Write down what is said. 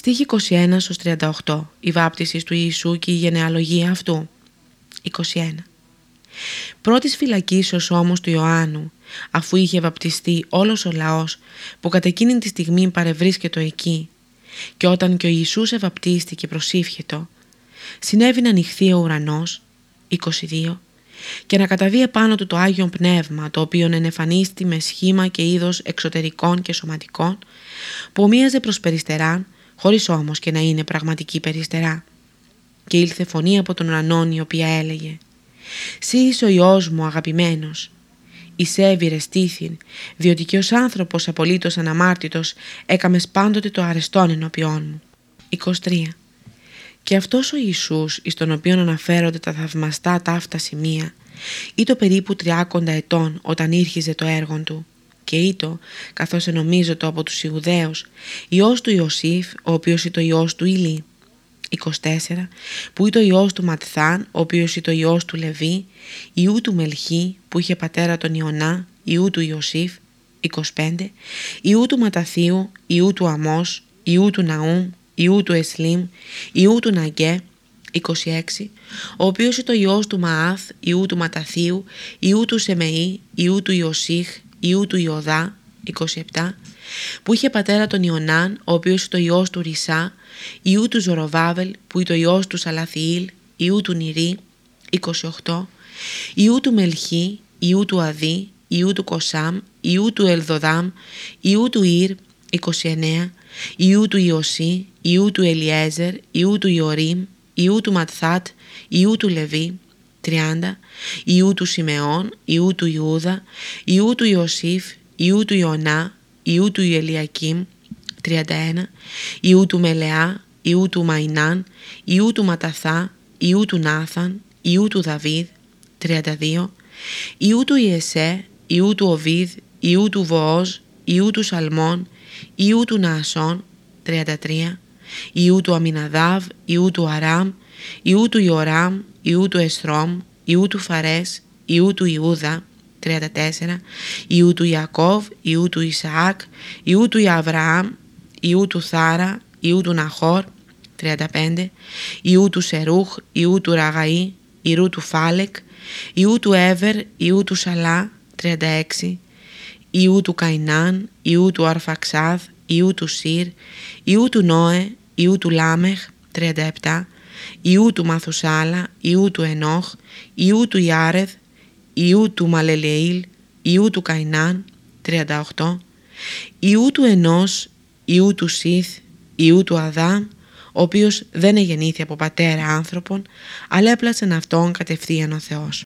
Στίχη 21-38 Η βάπτιση του Ιησού και η γενεαλογία αυτού. 21 Πρώτης φυλακίσεως όμως του Ιωάννου αφού είχε βαπτιστεί όλος ο λαός που κατά εκείνη τη στιγμή παρευρίσκεται εκεί. Και όταν και ο Ιησούς ευαπτίστηκε προσήφιετο συνέβη να ανοιχθεί ο ουρανός 22 και να καταβεί επάνω του το Άγιο Πνεύμα το οποίο ενεφανίστη με σχήμα και είδος εξωτερικών και σωματικών που ομοίαζε προς περιστεράν χωρίς όμως και να είναι πραγματική περιστερά. Και ήλθε φωνή από τον ουρανόν η οποία έλεγε «Σύ είσαι ο Υιός μου αγαπημένος, εισέβηρε στήθην, διότι και ως άνθρωπος απολύτως αναμάρτητος έκαμες πάντοτε το αρεστόν ενώπιόν μου». 23. Και αυτός ο Ιησούς, εις τον οποίον αναφέρονται τα θαυμαστά ταύτα σημεία, ή το περίπου τριάκοντα ετών όταν ήρχιζε το έργο του, και ήτο, καθώς το από τους Ιουδαίους, Υιός του Ιωσήφ, ο οποίος ήταν Υιός του Ηλί, 24, που ήταν ο Υιός του Ματθάν, ο οποίος ήταν ο Υιός του Λεβί, Ιού του Μελχή, που είχε πατέρα τον Ιωνά, Ιού του Ιωσήφ, 25, Ιού του Ματαθίου, Ιού του Αμός, Ιού του Ναούμ, Ιού του Εσλίμ, Ιού του Ναγκέ, 26, ο οποίος ήταν ο Υιός του Μαάθ, Ιού του Ματαθίου, Υιού του Σεμεΐ, Υιού του Ιωσήχ, Υιού του Ιωδά, 27, που είχε πατέρα τον Ιωνάν, ο οποίος ήταν ο Υιός του Ρησά, Υιού του Ζωροβάβελ, που ήταν ο Υιός του Σαλαθιήλ, Υιού του Νηρί, 28, Υιού του Μελχί, Υιού του Αδδί, Υιού του Κωσάμ, Υιού του Ελμωδάμ, Υιού του Ηρ, 29, Υιού του Ιωσή, Υιού του Ελιέζερ, Υιού του Ιωρείμ, Υιού του Ματθάτ, Υιού του Λευί, 30, Υιού του Συμεών, Υιού του Ιούδα, Υιού του Ιωσήφ, Υιού του Ιωνά, Υιού του Ελιακείμ, 31, Υιού του Μελεά, Υιού του Μαϊνάν, Υιού του Ματταθά, Υιού του Νάθαν, Υιού του Δαβίδ, 32, Υιού του Ιεσσαί, Υιού του Ωβήδ, Υιού του Βοόζ, Υιού του Σαλμών, Υιού του Ναασσών, 33, Υιού του Αμιναδάβ, Υιού του Αράμ, Υιού του Ιωράμ, Υιού του Εσρώμ, Υιού του Φαρές, Υιού του Ιούδα, 34, Υιού του Ιακώβ, Υιού του Ισαάκ, Υιού του Αβραάμ, Υιού του Θάρα, Υιού του Ναχώρ, 35, Υιού του Σερούχ, Υιού του Ραγαύ, Υιού του Φάλεκ, Υιού του Έβερ, Υιού του Σαλά, 36, Υιού του Καϊνάν, Υιού του Αρφαξάδ, Υιού του Σημ, Υιού του Νώε, Υιού του Λάμεχ, 37, Υιού του Μαθουσάλα, Υιού του Ενώχ, Υιού του Ιάρεδ, Υιού του Μαλελεήλ, Υιού του Καϊνάν, 38, Υιού του Ενώς, Υιού του Σηθ, Υιού του Αδάμ, ο οποίος δεν εγεννήθη από πατέρα άνθρωπον, αλλά έπλασε αυτόν κατευθείαν ο Θεός.